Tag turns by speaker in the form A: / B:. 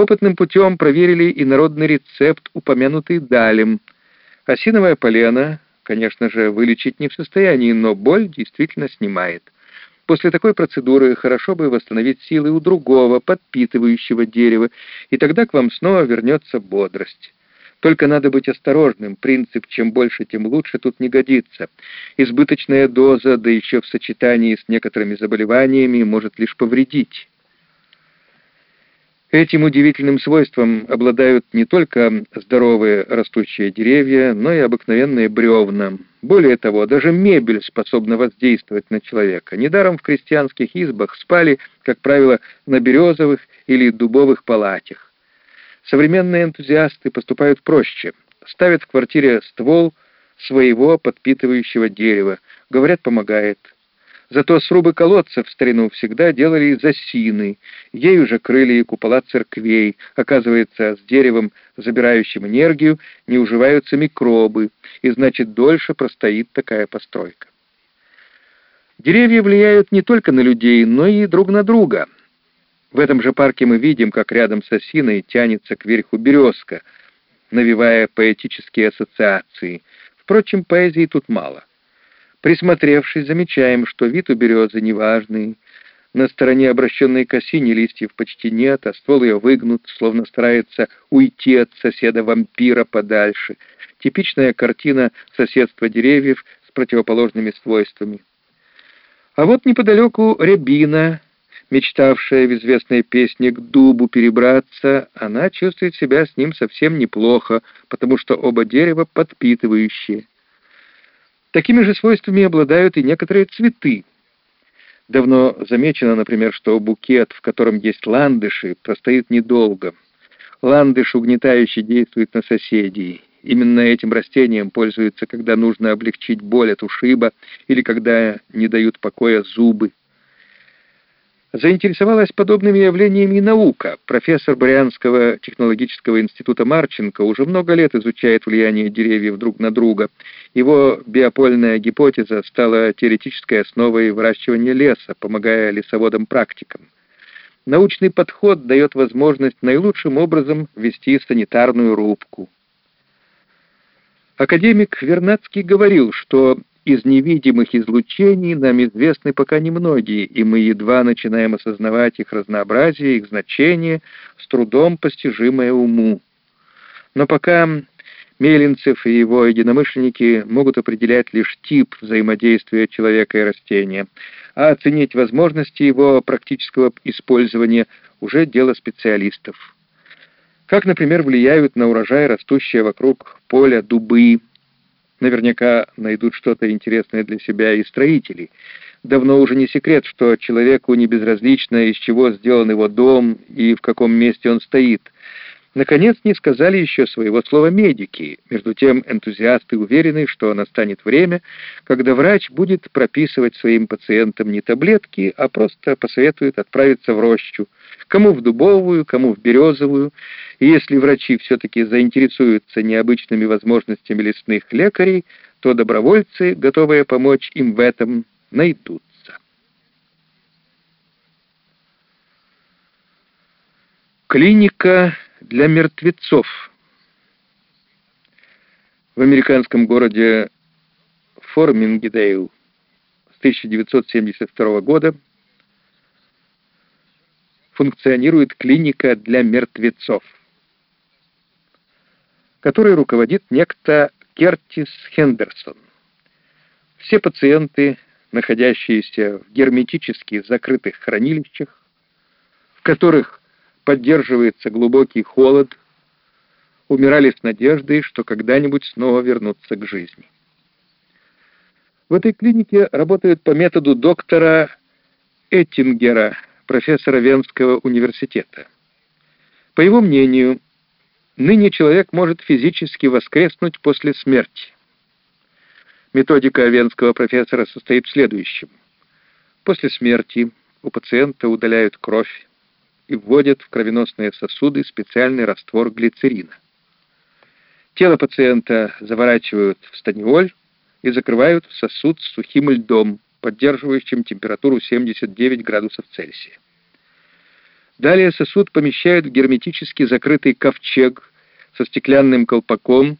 A: Опытным путем проверили и народный рецепт, упомянутый Далем. Осиновое полено, конечно же, вылечить не в состоянии, но боль действительно снимает. После такой процедуры хорошо бы восстановить силы у другого, подпитывающего дерева, и тогда к вам снова вернется бодрость. Только надо быть осторожным, принцип «чем больше, тем лучше» тут не годится. Избыточная доза, да еще в сочетании с некоторыми заболеваниями, может лишь повредить. Этим удивительным свойством обладают не только здоровые растущие деревья, но и обыкновенные бревна. Более того, даже мебель способна воздействовать на человека. Недаром в крестьянских избах спали, как правило, на березовых или дубовых палатях. Современные энтузиасты поступают проще. Ставят в квартире ствол своего подпитывающего дерева. Говорят, помогает. Зато срубы колодцев в старину всегда делали из осины, ей уже крыли и купола церквей. Оказывается, с деревом, забирающим энергию, не уживаются микробы, и значит, дольше простоит такая постройка. Деревья влияют не только на людей, но и друг на друга. В этом же парке мы видим, как рядом с осиной тянется кверху березка, навевая поэтические ассоциации. Впрочем, поэзии тут мало. Присмотревшись, замечаем, что вид у березы неважный. На стороне обращенной к осине листьев почти нет, а ствол ее выгнут, словно старается уйти от соседа-вампира подальше. Типичная картина соседства деревьев с противоположными свойствами. А вот неподалеку рябина, мечтавшая в известной песне к дубу перебраться, она чувствует себя с ним совсем неплохо, потому что оба дерева подпитывающие. Такими же свойствами обладают и некоторые цветы. Давно замечено, например, что букет, в котором есть ландыши, простоит недолго. Ландыш угнетающе действует на соседей. Именно этим растением пользуются, когда нужно облегчить боль от ушиба или когда не дают покоя зубы. Заинтересовалась подобными явлениями и наука. Профессор Брянского технологического института Марченко уже много лет изучает влияние деревьев друг на друга. Его биопольная гипотеза стала теоретической основой выращивания леса, помогая лесоводам-практикам. Научный подход дает возможность наилучшим образом вести санитарную рубку. Академик Вернадский говорил, что из невидимых излучений нам известны пока немногие, и мы едва начинаем осознавать их разнообразие, их значение, с трудом постижимое уму. Но пока Меленцев и его единомышленники могут определять лишь тип взаимодействия человека и растения, а оценить возможности его практического использования уже дело специалистов. Как, например, влияют на урожай растущие вокруг поля дубы, Наверняка найдут что-то интересное для себя и строители. Давно уже не секрет, что человеку не безразлично, из чего сделан его дом и в каком месте он стоит. Наконец, не сказали еще своего слова медики. Между тем, энтузиасты уверены, что настанет время, когда врач будет прописывать своим пациентам не таблетки, а просто посоветует отправиться в рощу, кому в дубовую, кому в березовую. И если врачи все-таки заинтересуются необычными возможностями лесных лекарей, то добровольцы, готовые помочь им в этом, найдутся. Клиника для мертвецов. В американском городе Формингдейл с 1972 года функционирует клиника для мертвецов, которой руководит некто Кертис Хендерсон. Все пациенты, находящиеся в герметически закрытых хранилищах, в которых поддерживается глубокий холод, умирали с надеждой, что когда-нибудь снова вернутся к жизни. В этой клинике работают по методу доктора Эттингера – профессора Венского университета. По его мнению, ныне человек может физически воскреснуть после смерти. Методика венского профессора состоит в следующем. После смерти у пациента удаляют кровь и вводят в кровеносные сосуды специальный раствор глицерина. Тело пациента заворачивают в станиоль и закрывают в сосуд с сухим льдом, поддерживающим температуру 79 градусов Цельсия. Далее сосуд помещают в герметически закрытый ковчег со стеклянным колпаком,